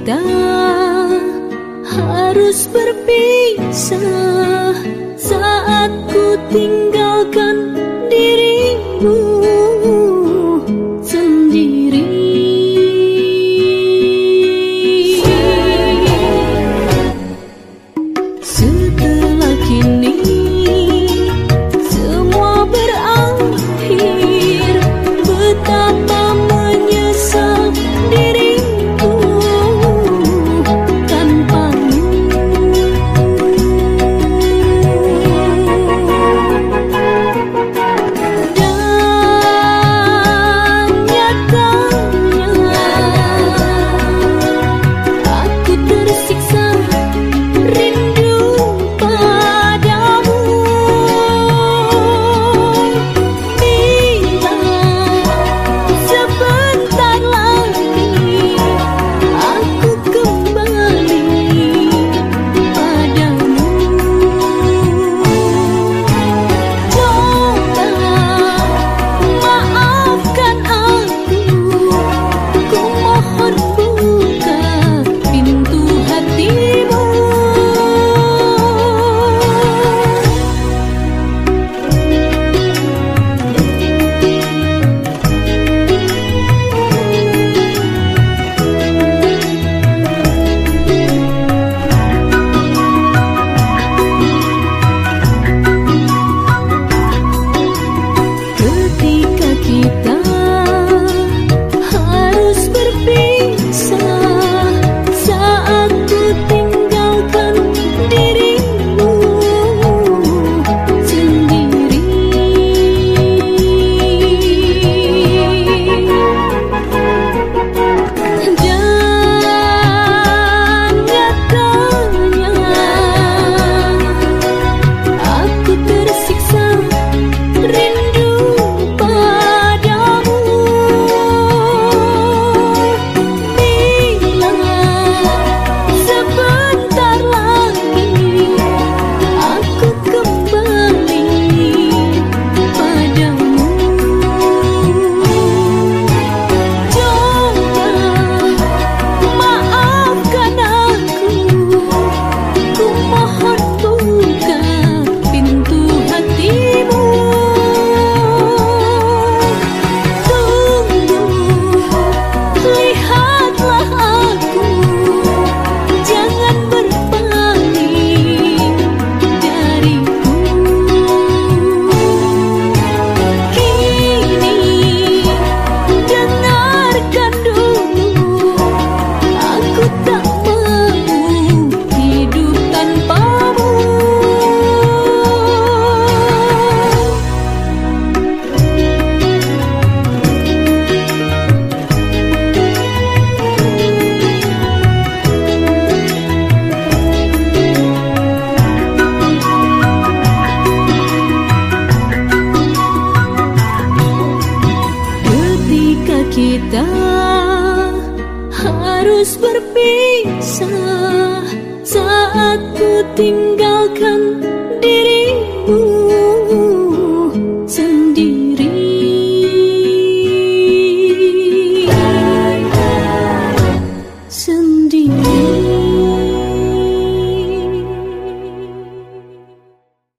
kita harus berpisah saat ku tinggal kita harus berpisah saat ku tinggalkan